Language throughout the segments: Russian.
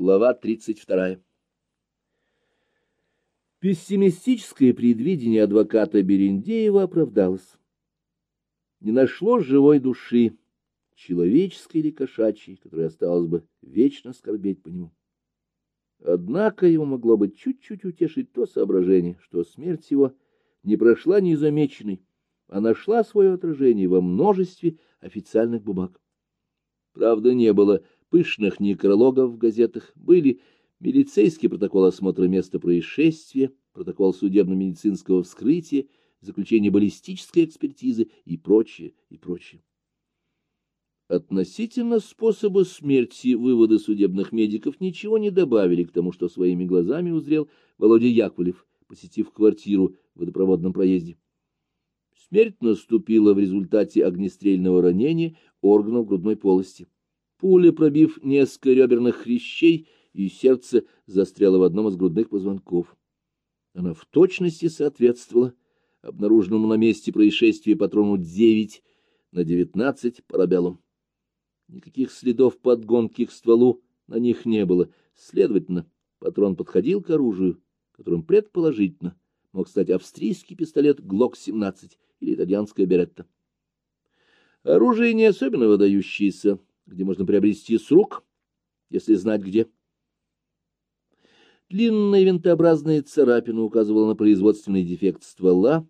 Глава 32. Пессимистическое предвидение адвоката Берендеева оправдалось. Не нашло живой души, человеческой или кошачьей, которая осталась бы вечно скорбеть по нему. Однако его могло бы чуть-чуть утешить то соображение, что смерть его не прошла незамеченной, а нашла свое отражение во множестве официальных бумаг. Правда, не было пышных некрологов в газетах, были милицейский протокол осмотра места происшествия, протокол судебно-медицинского вскрытия, заключение баллистической экспертизы и прочее, и прочее. Относительно способа смерти выводы судебных медиков ничего не добавили к тому, что своими глазами узрел Володя Яковлев, посетив квартиру в водопроводном проезде. Смерть наступила в результате огнестрельного ранения органов грудной полости. Пуля, пробив несколько реберных хрящей, и сердце застряло в одном из грудных позвонков. Она в точности соответствовала обнаруженному на месте происшествия патрону 9 на 19 парабеллум. Никаких следов подгонки к стволу на них не было. Следовательно, патрон подходил к оружию, которым предположительно мог стать австрийский пистолет ГЛОК-17 или итальянская Беретта. Оружие не особенно выдающееся, где можно приобрести с рук, если знать где. Длинная винтообразная царапина указывала на производственный дефект ствола,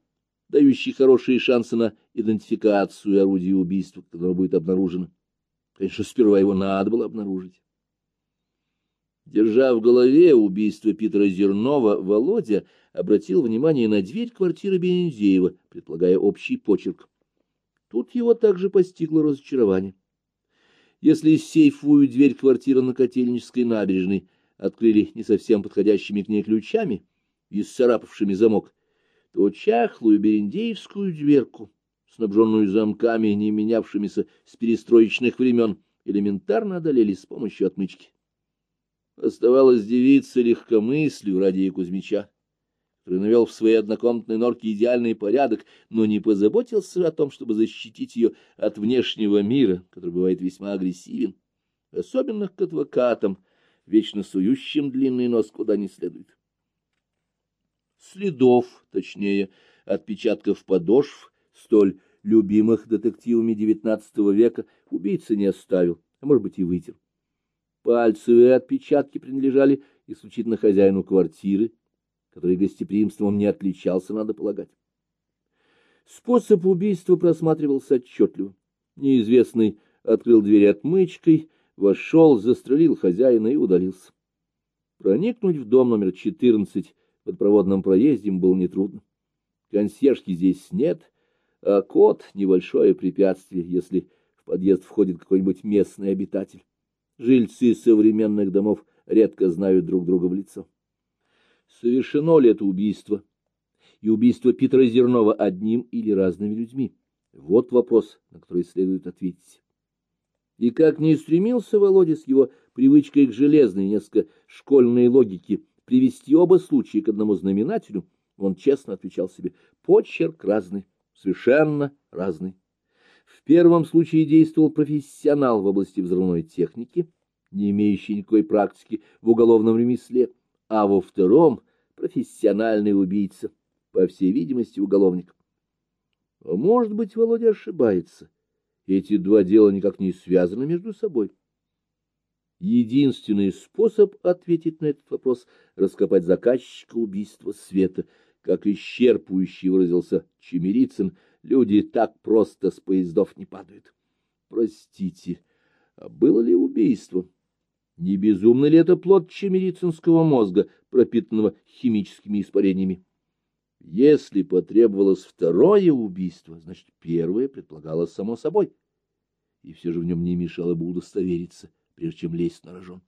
дающий хорошие шансы на идентификацию орудия убийства, которое будет обнаружено. Конечно, сперва его надо было обнаружить. Держа в голове убийство Питера Зернова, Володя обратил внимание на дверь квартиры Бензеева, предполагая общий почерк. Тут его также постигло разочарование. Если сейфовую дверь квартиры на Котельнической набережной открыли не совсем подходящими к ней ключами и сцарапавшими замок, то чахлую берендеевскую дверку, снабженную замками, не менявшимися с перестроечных времен, элементарно одолели с помощью отмычки. Оставалось девиться легкомыслию ради Кузьмича который навел в своей однокомнатной норке идеальный порядок, но не позаботился о том, чтобы защитить ее от внешнего мира, который бывает весьма агрессивен, особенно к адвокатам, вечно сующим длинный нос куда не следует. Следов, точнее, отпечатков подошв, столь любимых детективами XIX века, убийца не оставил, а, может быть, и вытер. Пальцевые отпечатки принадлежали исключительно хозяину квартиры, который гостеприимством не отличался, надо полагать. Способ убийства просматривался отчетливо. Неизвестный открыл дверь отмычкой, вошел, застрелил хозяина и удалился. Проникнуть в дом номер 14 в подпроводном проезде было нетрудно. Консьержки здесь нет, а кот — небольшое препятствие, если в подъезд входит какой-нибудь местный обитатель. Жильцы современных домов редко знают друг друга в лицо совершено ли это убийство, и убийство Петра Зернова одним или разными людьми. Вот вопрос, на который следует ответить. И как не стремился Володя с его привычкой к железной, несколько школьной логике привести оба случая к одному знаменателю, он честно отвечал себе, почерк разный, совершенно разный. В первом случае действовал профессионал в области взрывной техники, не имеющий никакой практики в уголовном ремесле, а во втором — профессиональный убийца, по всей видимости, уголовник. А может быть, Володя ошибается. Эти два дела никак не связаны между собой. Единственный способ ответить на этот вопрос — раскопать заказчика убийства Света. Как исчерпывающе выразился Чемерицын, люди так просто с поездов не падают. Простите, а было ли убийство? Не безумно ли это плод чемерицинского мозга, пропитанного химическими испарениями? Если потребовалось второе убийство, значит, первое предполагалось само собой. И все же в нем не мешало бы удостовериться, прежде чем лезть на рожон.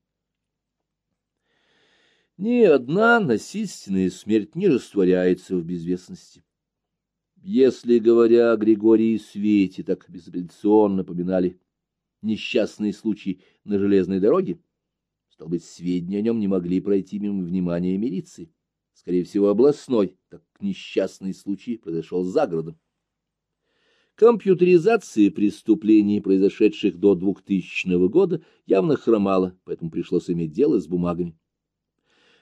Ни одна насильственная смерть не растворяется в безвестности. Если, говоря о Григории Свете, так безапелляционно поминали несчастные случаи на железной дороге, Быть, сведения о нем не могли пройти мимо внимания милиции. Скорее всего, областной, так несчастный случай произошел за городом. Компьютеризация преступлений, произошедших до 2000 года, явно хромала, поэтому пришлось иметь дело с бумагами.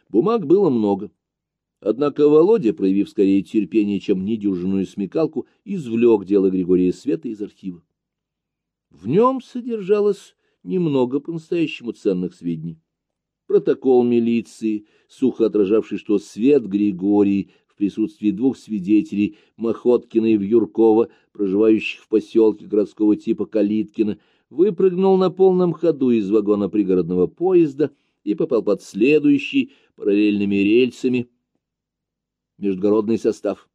Бумаг было много. Однако Володя, проявив скорее терпение, чем недюжинную смекалку, извлек дело Григория Света из архива. В нем содержалось немного по-настоящему ценных сведений. Протокол милиции, сухо отражавший, что Свет Григорий присутствии двух свидетелей, Махоткина и Вьюркова, проживающих в поселке городского типа Калиткина, выпрыгнул на полном ходу из вагона пригородного поезда и попал под следующий параллельными рельсами междугородный состав.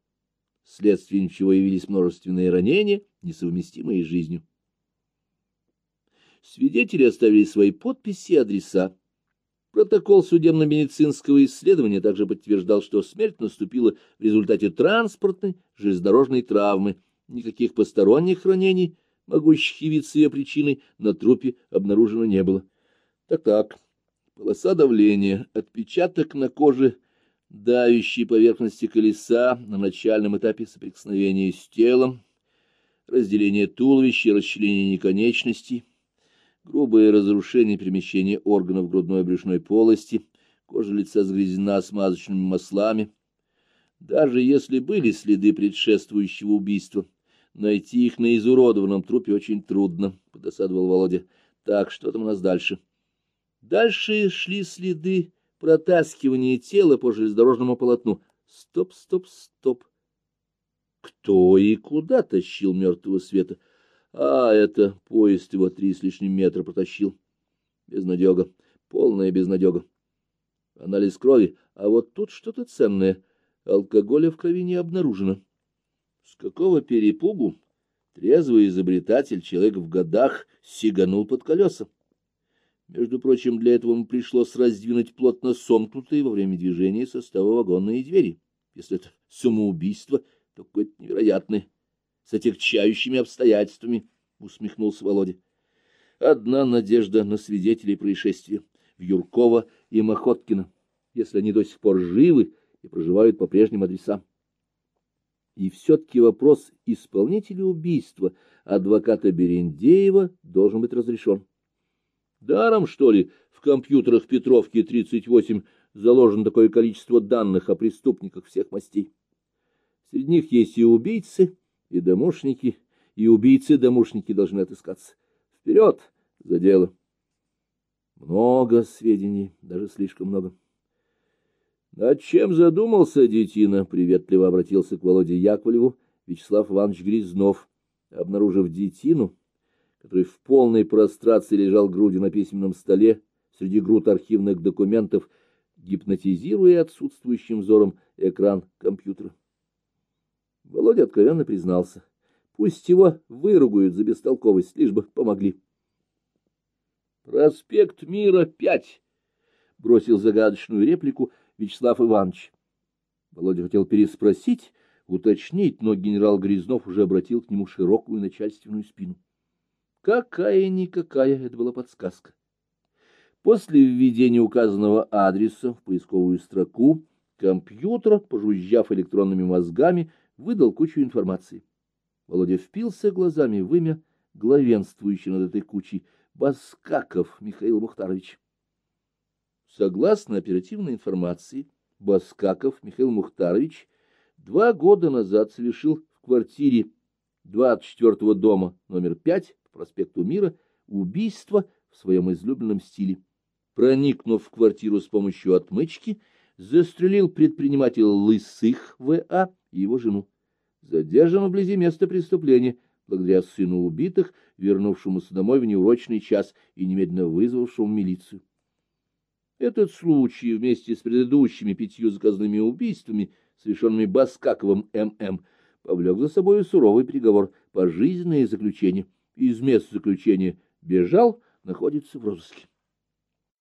Следствием чего явились множественные ранения, несовместимые с жизнью. Свидетели оставили свои подписи и адреса. Протокол судебно-медицинского исследования также подтверждал, что смерть наступила в результате транспортной железнодорожной травмы. Никаких посторонних ранений, могущих явиться ее причиной, на трупе обнаружено не было. Так-так, полоса давления, отпечаток на коже давящей поверхности колеса на начальном этапе соприкосновения с телом, разделение туловища и расчленение конечностей, грубое разрушение перемещения органов грудной и брюшной полости, кожа лица сгрязнена смазочными маслами. Даже если были следы предшествующего убийства, найти их на изуродованном трупе очень трудно, — подосадовал Володя. Так, что там у нас дальше? Дальше шли следы протаскивания тела по железнодорожному полотну. Стоп, стоп, стоп. Кто и куда тащил мертвого света? — а это поезд его три с лишним метра протащил. Безнадега, полная безнадега. Анализ крови, а вот тут что-то ценное. Алкоголя в крови не обнаружено. С какого перепугу трезвый изобретатель, человек в годах, сиганул под колеса? Между прочим, для этого ему пришлось раздвинуть плотно сомкнутые во время движения состава вагонные двери. Если это самоубийство, то какое-то невероятное с отягчающими обстоятельствами, — усмехнулся Володя. Одна надежда на свидетелей происшествия — в Юркова и Махоткина, если они до сих пор живы и проживают по прежним адресам. И все-таки вопрос исполнителя убийства адвоката Берендеева должен быть разрешен. Даром, что ли, в компьютерах Петровки 38 заложено такое количество данных о преступниках всех мастей. Среди них есть и убийцы, и домушники, и убийцы-домушники должны отыскаться. Вперед за дело! Много сведений, даже слишком много. Над чем задумался детина? Приветливо обратился к Володе Яковлеву Вячеслав Иванович Грязнов, обнаружив детину, который в полной прострации лежал грудью на письменном столе среди груд архивных документов, гипнотизируя отсутствующим взором экран компьютера. Володя откровенно признался. Пусть его выругают за бестолковость, лишь бы помогли. «Проспект Мира, пять!» — бросил загадочную реплику Вячеслав Иванович. Володя хотел переспросить, уточнить, но генерал Грязнов уже обратил к нему широкую начальственную спину. Какая-никакая это была подсказка. После введения указанного адреса в поисковую строку компьютер, пожужжав электронными мозгами, выдал кучу информации. Володя впился глазами в имя главенствующий над этой кучей Баскаков Михаил Мухтарович. Согласно оперативной информации, Баскаков Михаил Мухтарович два года назад совершил в квартире 24-го дома номер 5 по проспекту Мира убийство в своем излюбленном стиле. Проникнув в квартиру с помощью отмычки, застрелил предприниматель Лысых В.А. и его жену. Задержан вблизи места преступления, благодаря сыну убитых, вернувшемуся домой в неурочный час и немедленно вызвавшему милицию. Этот случай вместе с предыдущими пятью заказными убийствами, совершенными Баскаковым М.М., повлек за собой суровый приговор пожизненное заключение. Из мест заключения бежал, находится в розыске.